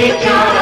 Victoria.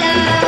la